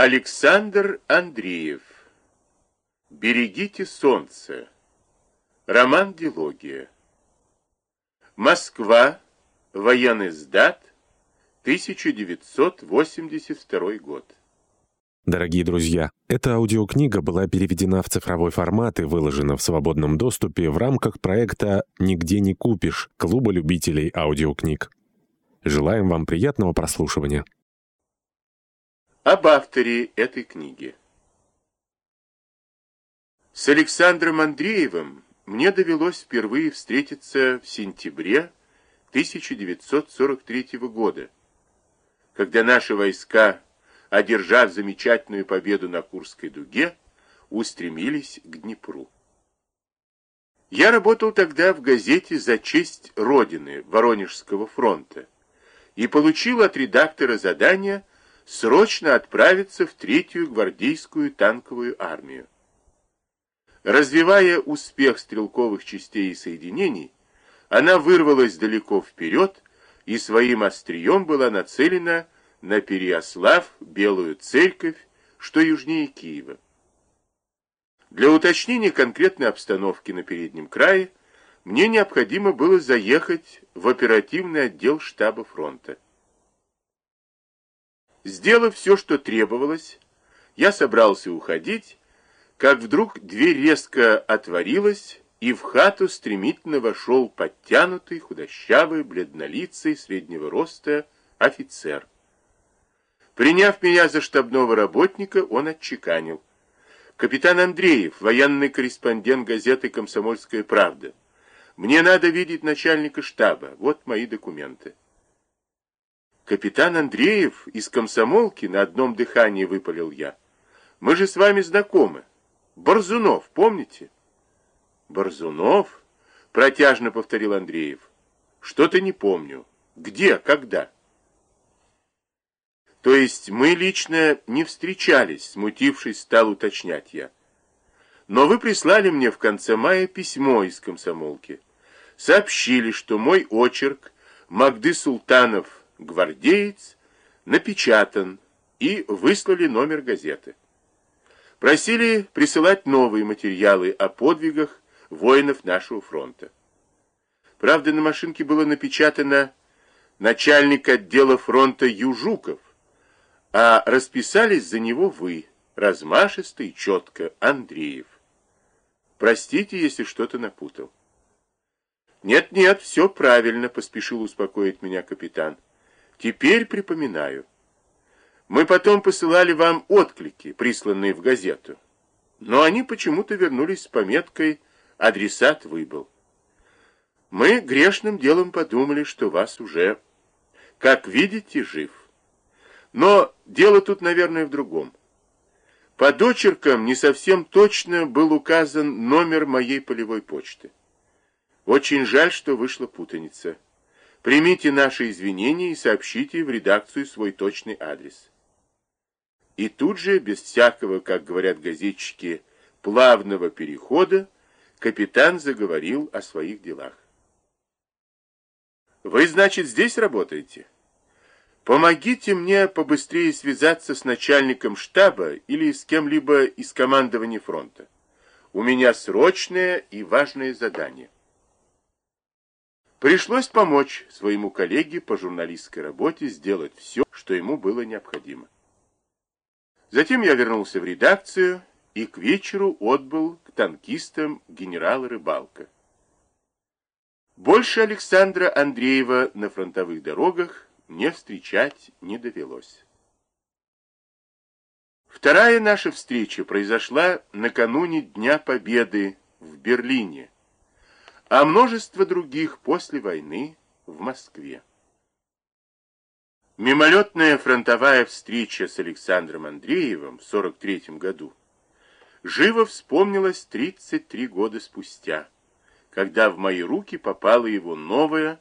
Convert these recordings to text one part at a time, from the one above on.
Александр Андреев. «Берегите солнце» Роман Дилогия Москва. Военный сдат. 1982 год Дорогие друзья, эта аудиокнига была переведена в цифровой формат и выложена в свободном доступе в рамках проекта «Нигде не купишь» Клуба любителей аудиокниг. Желаем вам приятного прослушивания. Об авторе этой книги. С Александром Андреевым мне довелось впервые встретиться в сентябре 1943 года, когда наши войска, одержав замечательную победу на Курской дуге, устремились к Днепру. Я работал тогда в газете «За честь Родины» Воронежского фронта и получил от редактора задание срочно отправиться в Третью гвардейскую танковую армию. Развивая успех стрелковых частей и соединений, она вырвалась далеко вперед и своим острием была нацелена на Переяслав, Белую Церковь, что южнее Киева. Для уточнения конкретной обстановки на переднем крае мне необходимо было заехать в оперативный отдел штаба фронта. Сделав все, что требовалось, я собрался уходить, как вдруг дверь резко отворилась, и в хату стремительно вошел подтянутый, худощавый, бледнолицый, среднего роста офицер. Приняв меня за штабного работника, он отчеканил. «Капитан Андреев, военный корреспондент газеты «Комсомольская правда». Мне надо видеть начальника штаба. Вот мои документы». «Капитан Андреев из комсомолки на одном дыхании выпалил я. Мы же с вами знакомы. Борзунов, помните?» «Борзунов?» — протяжно повторил Андреев. «Что-то не помню. Где, когда?» «То есть мы лично не встречались?» — смутившись, стал уточнять я. «Но вы прислали мне в конце мая письмо из комсомолки. Сообщили, что мой очерк Магды Султанов гвардеец, напечатан и выслали номер газеты. Просили присылать новые материалы о подвигах воинов нашего фронта. Правда, на машинке было напечатано начальник отдела фронта Южуков, а расписались за него вы, размашисто и четко, Андреев. Простите, если что-то напутал. «Нет-нет, все правильно», — поспешил успокоить меня капитан. Теперь припоминаю. Мы потом посылали вам отклики, присланные в газету. Но они почему-то вернулись с пометкой «Адресат выбыл». Мы грешным делом подумали, что вас уже, как видите, жив. Но дело тут, наверное, в другом. По дочеркам не совсем точно был указан номер моей полевой почты. Очень жаль, что вышла путаница. Примите наши извинения и сообщите в редакцию свой точный адрес. И тут же, без всякого, как говорят газетчики, плавного перехода, капитан заговорил о своих делах. Вы, значит, здесь работаете? Помогите мне побыстрее связаться с начальником штаба или с кем-либо из командования фронта. У меня срочное и важное задание. Пришлось помочь своему коллеге по журналистской работе сделать все, что ему было необходимо. Затем я вернулся в редакцию и к вечеру отбыл к танкистам генерала Рыбалка. Больше Александра Андреева на фронтовых дорогах мне встречать не довелось. Вторая наша встреча произошла накануне Дня Победы в Берлине, а множество других после войны в Москве. Мимолетная фронтовая встреча с Александром Андреевым в 43 году живо вспомнилась 33 года спустя, когда в мои руки попала его новая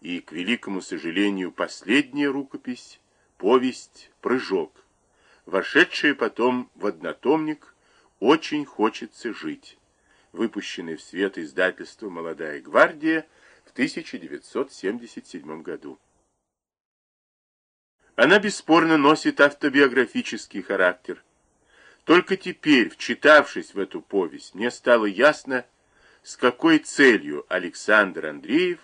и, к великому сожалению, последняя рукопись, повесть «Прыжок», вошедшая потом в однотомник «Очень хочется жить» выпущенный в свет издательство «Молодая гвардия» в 1977 году. Она бесспорно носит автобиографический характер. Только теперь, вчитавшись в эту повесть, мне стало ясно, с какой целью Александр Андреев,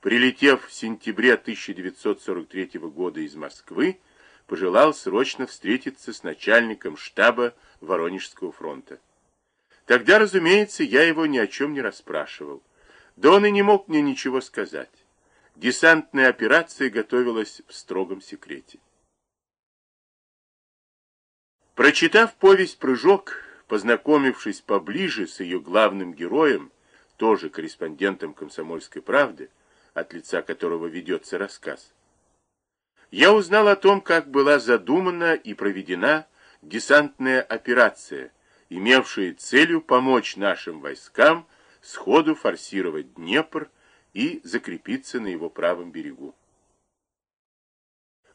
прилетев в сентябре 1943 года из Москвы, пожелал срочно встретиться с начальником штаба Воронежского фронта. Тогда, разумеется, я его ни о чем не расспрашивал. Да он и не мог мне ничего сказать. Десантная операция готовилась в строгом секрете. Прочитав повесть «Прыжок», познакомившись поближе с ее главным героем, тоже корреспондентом «Комсомольской правды», от лица которого ведется рассказ, я узнал о том, как была задумана и проведена десантная операция, имевшая целью помочь нашим войскам сходу форсировать Днепр и закрепиться на его правом берегу.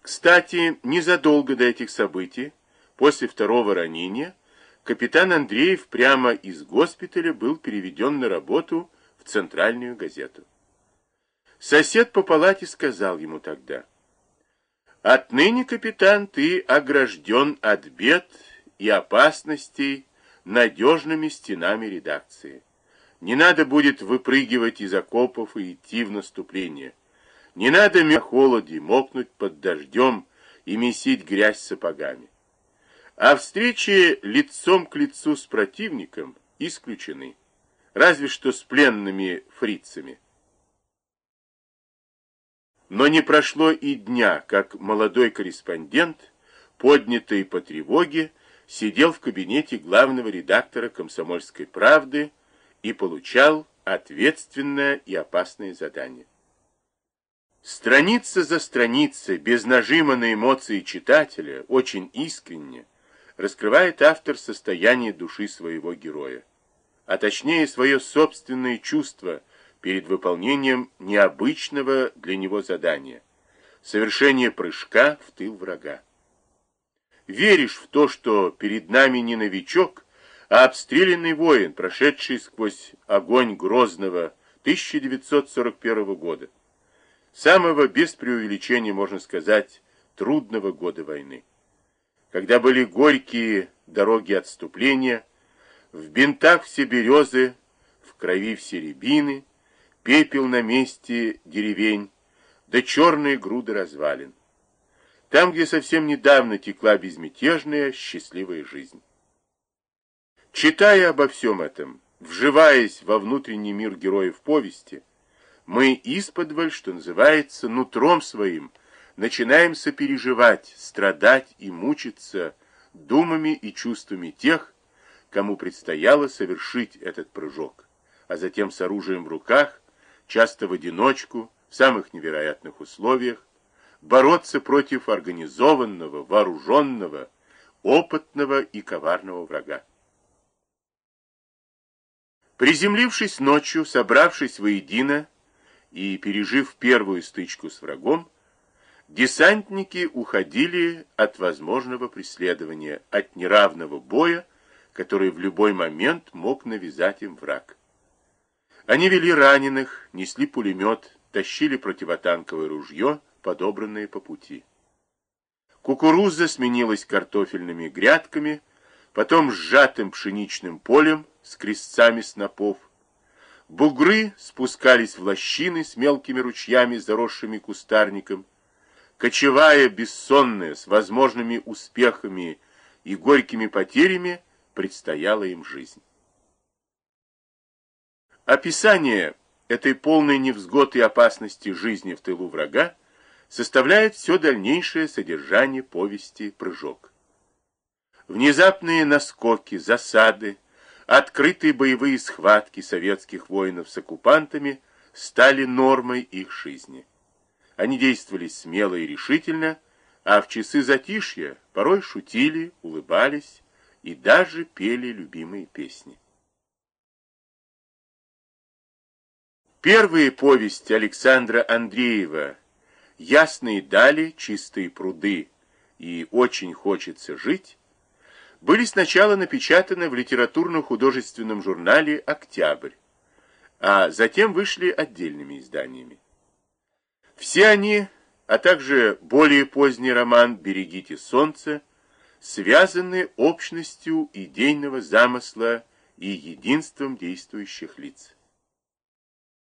Кстати, незадолго до этих событий, после второго ранения, капитан Андреев прямо из госпиталя был переведен на работу в центральную газету. Сосед по палате сказал ему тогда, «Отныне, капитан, ты огражден от бед и опасностей надежными стенами редакции. Не надо будет выпрыгивать из окопов и идти в наступление. Не надо на холоде мокнуть под дождем и месить грязь сапогами. А встречи лицом к лицу с противником исключены. Разве что с пленными фрицами. Но не прошло и дня, как молодой корреспондент, поднятый по тревоге, сидел в кабинете главного редактора «Комсомольской правды» и получал ответственное и опасное задание. Страница за страницей, без нажима на эмоции читателя, очень искренне, раскрывает автор состояние души своего героя, а точнее свое собственное чувство перед выполнением необычного для него задания – совершение прыжка в тыл врага. Веришь в то, что перед нами не новичок, а обстрелянный воин, прошедший сквозь огонь Грозного 1941 года, самого без преувеличения, можно сказать, трудного года войны. Когда были горькие дороги отступления, в бинтах все березы, в крови все рябины, пепел на месте деревень, да черные груды развалин. Там, где совсем недавно текла безмятежная, счастливая жизнь. Читая обо всем этом, вживаясь во внутренний мир героев повести, мы исподволь, что называется, нутром своим, начинаем сопереживать, страдать и мучиться думами и чувствами тех, кому предстояло совершить этот прыжок, а затем с оружием в руках, часто в одиночку, в самых невероятных условиях, бороться против организованного, вооруженного, опытного и коварного врага. Приземлившись ночью, собравшись воедино и пережив первую стычку с врагом, десантники уходили от возможного преследования, от неравного боя, который в любой момент мог навязать им враг. Они вели раненых, несли пулемет, тащили противотанковое ружье, подобранное по пути. Кукуруза сменилась картофельными грядками, потом сжатым пшеничным полем, с крестцами снопов. Бугры спускались в лощины с мелкими ручьями, заросшими кустарником. Кочевая, бессонная, с возможными успехами и горькими потерями, предстояла им жизнь. Описание этой полной невзгод и опасности жизни в тылу врага составляет все дальнейшее содержание повести «Прыжок». Внезапные наскоки, засады, Открытые боевые схватки советских воинов с оккупантами стали нормой их жизни. Они действовали смело и решительно, а в часы затишья порой шутили, улыбались и даже пели любимые песни. Первые повести Александра Андреева «Ясные дали, чистые пруды» и «Очень хочется жить» были сначала напечатаны в литературно-художественном журнале «Октябрь», а затем вышли отдельными изданиями. Все они а также более поздний роман «Берегите солнце» связаны общностью идейного замысла и единством действующих лиц.